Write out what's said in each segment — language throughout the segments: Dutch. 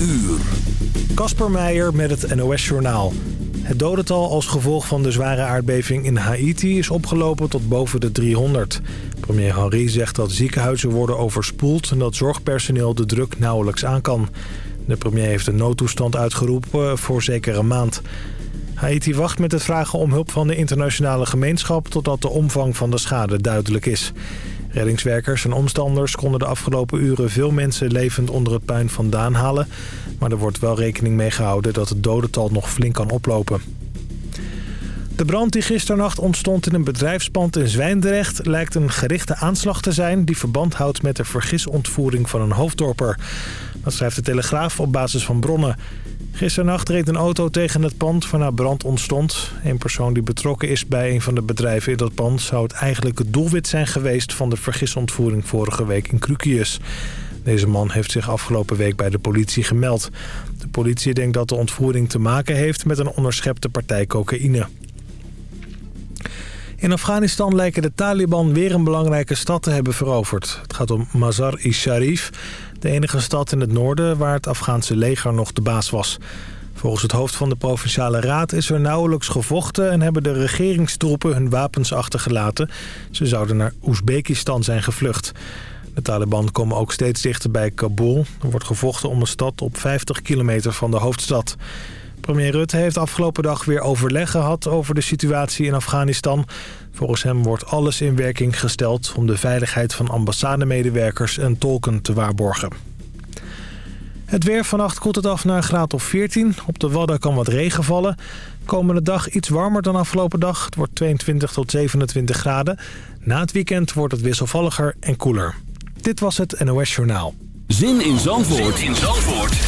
uur. Kasper Meijer met het NOS-journaal. Het dodental als gevolg van de zware aardbeving in Haiti is opgelopen tot boven de 300. Premier Henry zegt dat ziekenhuizen worden overspoeld... en dat zorgpersoneel de druk nauwelijks aan kan. De premier heeft een noodtoestand uitgeroepen voor zeker een maand. Haiti wacht met het vragen om hulp van de internationale gemeenschap... totdat de omvang van de schade duidelijk is. Reddingswerkers en omstanders konden de afgelopen uren veel mensen levend onder het puin vandaan halen. Maar er wordt wel rekening mee gehouden dat het dodental nog flink kan oplopen. De brand die gisternacht ontstond in een bedrijfspand in Zwijndrecht... lijkt een gerichte aanslag te zijn die verband houdt met de vergisontvoering van een hoofddorper. Dat schrijft de Telegraaf op basis van bronnen. Gisternacht reed een auto tegen het pand waarna brand ontstond. Een persoon die betrokken is bij een van de bedrijven in dat pand... zou het eigenlijk het doelwit zijn geweest van de vergisontvoering vorige week in Krukius. Deze man heeft zich afgelopen week bij de politie gemeld. De politie denkt dat de ontvoering te maken heeft met een onderschepte partij cocaïne. In Afghanistan lijken de Taliban weer een belangrijke stad te hebben veroverd. Het gaat om Mazar-i-Sharif, de enige stad in het noorden waar het Afghaanse leger nog de baas was. Volgens het hoofd van de Provinciale Raad is er nauwelijks gevochten... en hebben de regeringstroepen hun wapens achtergelaten. Ze zouden naar Oezbekistan zijn gevlucht. De Taliban komen ook steeds dichter bij Kabul. Er wordt gevochten om een stad op 50 kilometer van de hoofdstad. Premier Rutte heeft afgelopen dag weer overleg gehad over de situatie in Afghanistan. Volgens hem wordt alles in werking gesteld om de veiligheid van ambassademedewerkers en tolken te waarborgen. Het weer vannacht koelt het af naar een graad of 14. Op de Wadden kan wat regen vallen. Komende dag iets warmer dan afgelopen dag. Het wordt 22 tot 27 graden. Na het weekend wordt het wisselvalliger en koeler. Dit was het NOS Journaal. Zin in Zandvoort, zin in Zandvoort.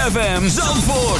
ZFM Zandvoort.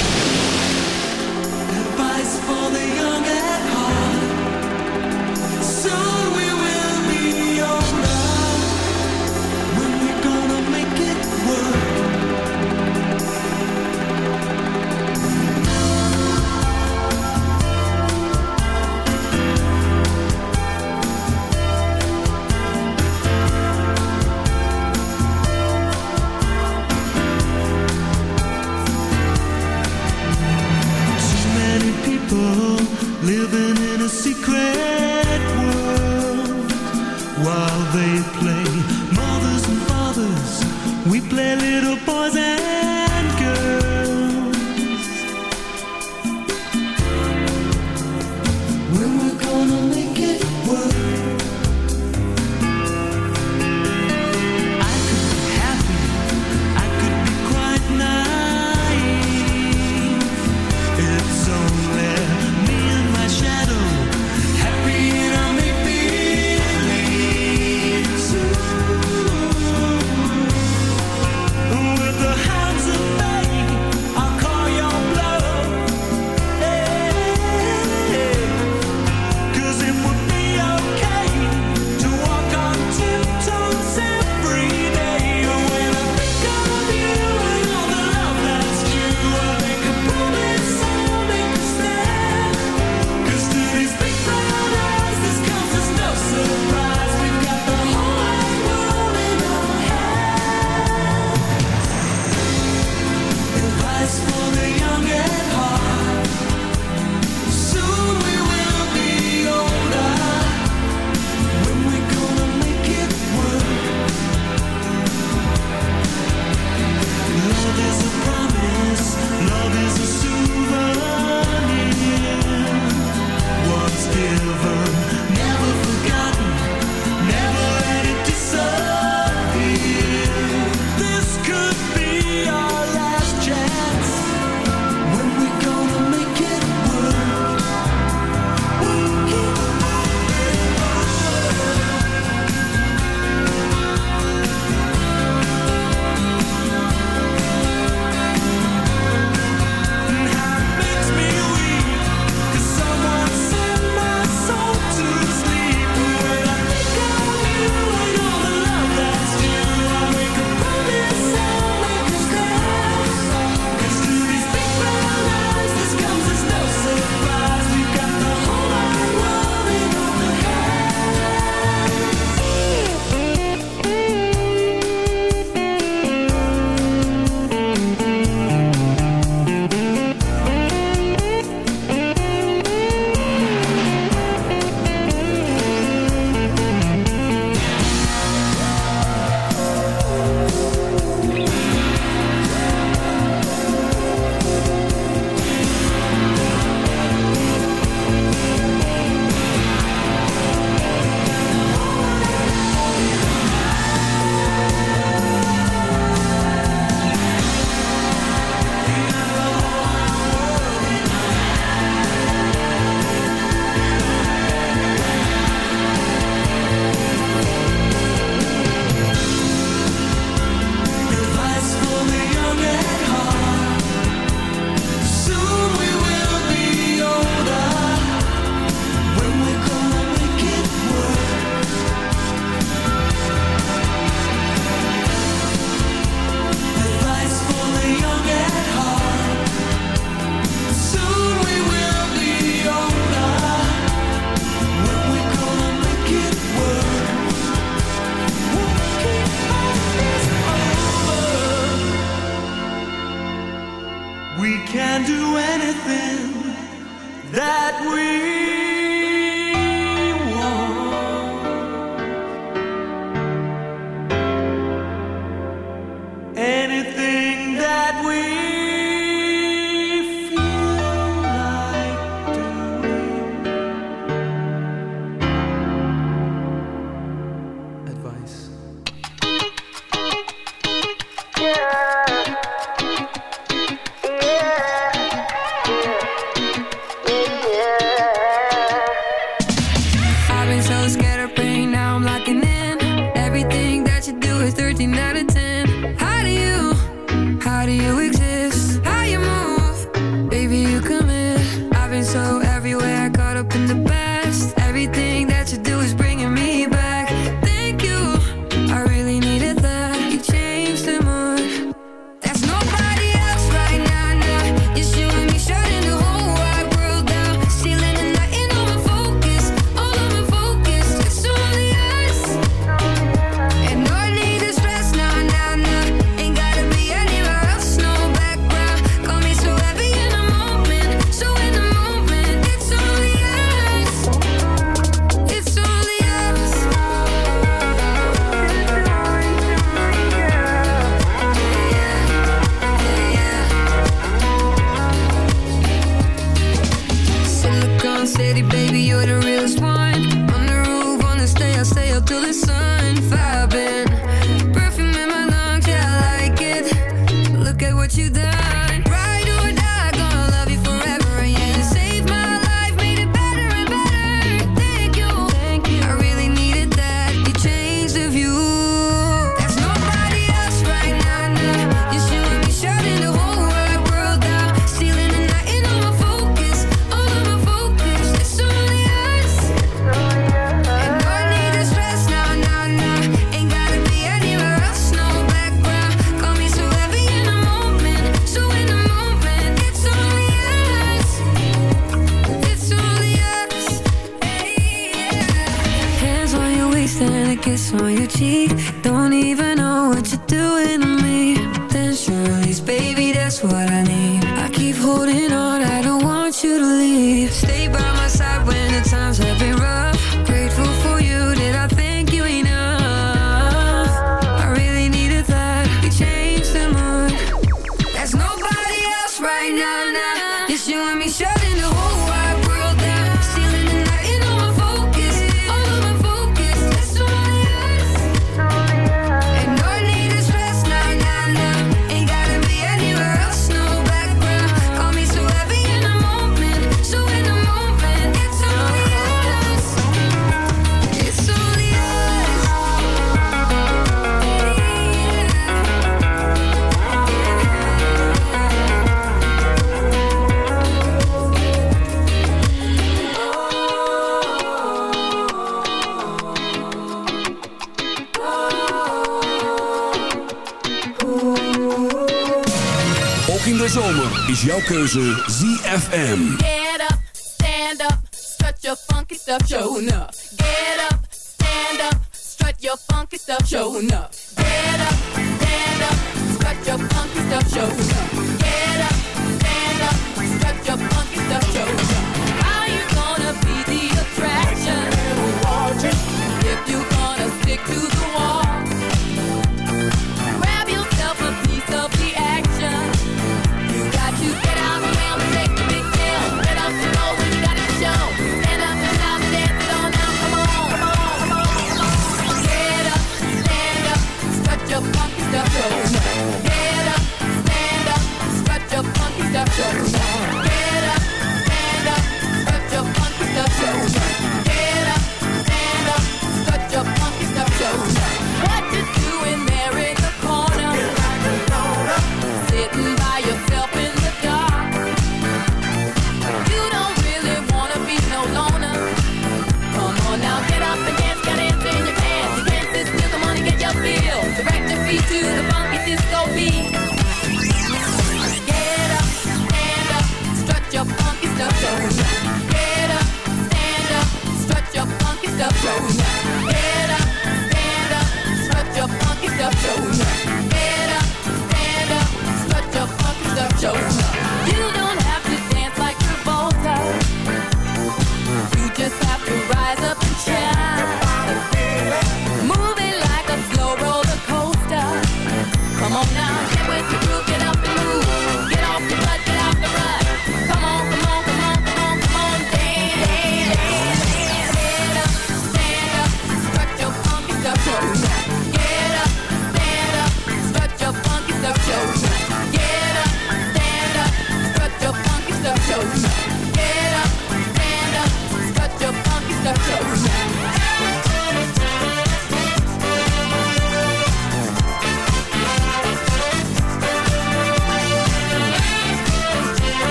Keuze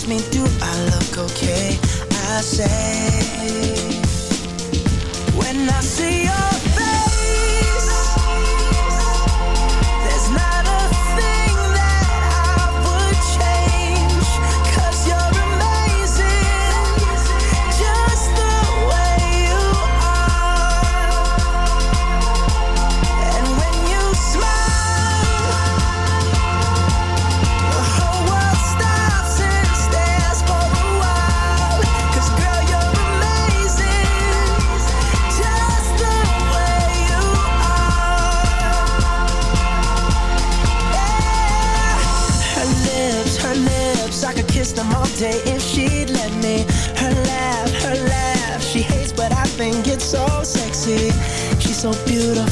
ask me, do I look okay? I say, when I see you.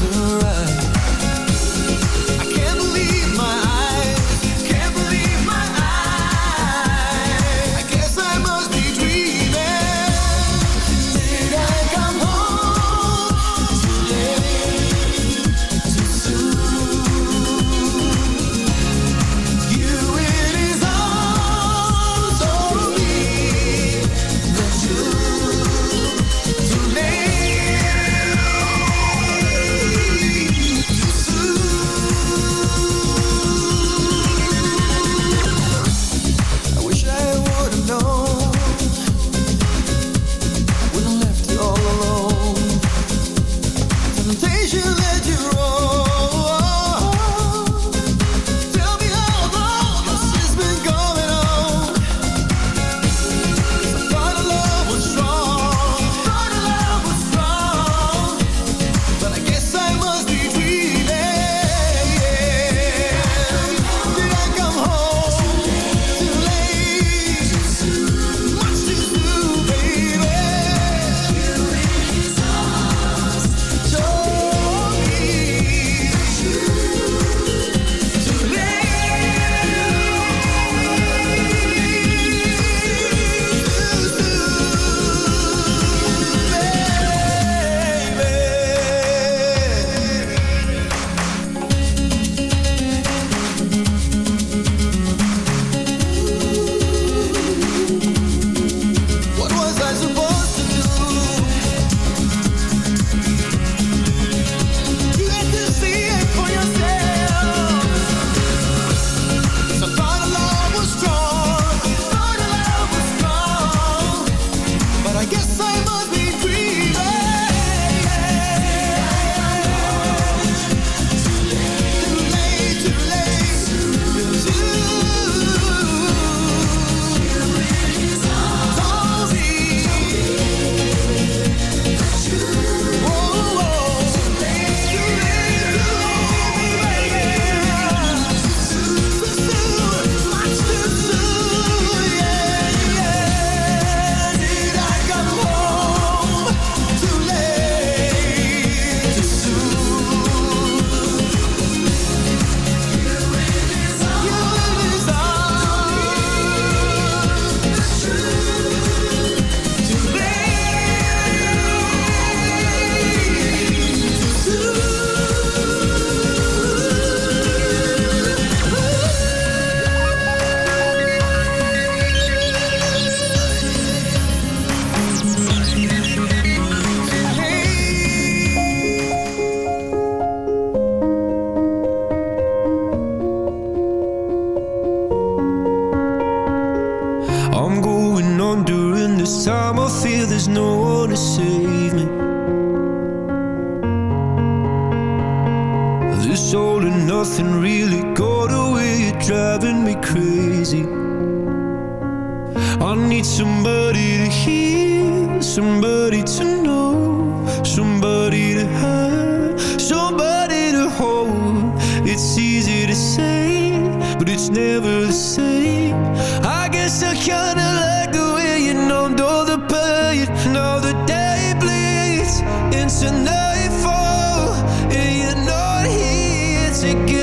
was alright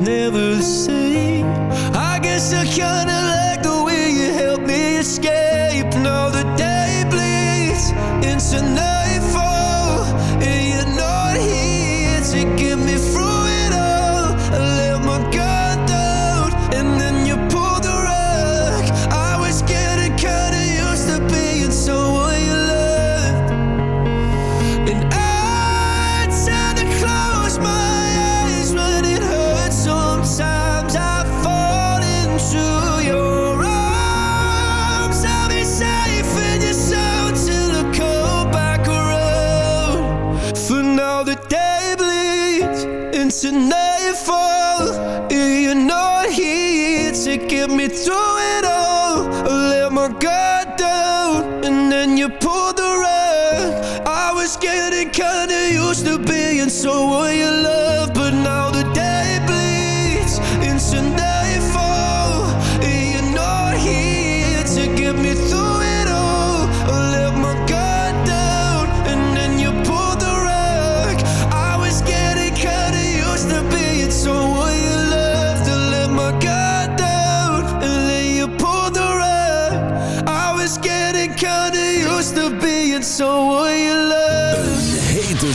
never the same. I guess I kinda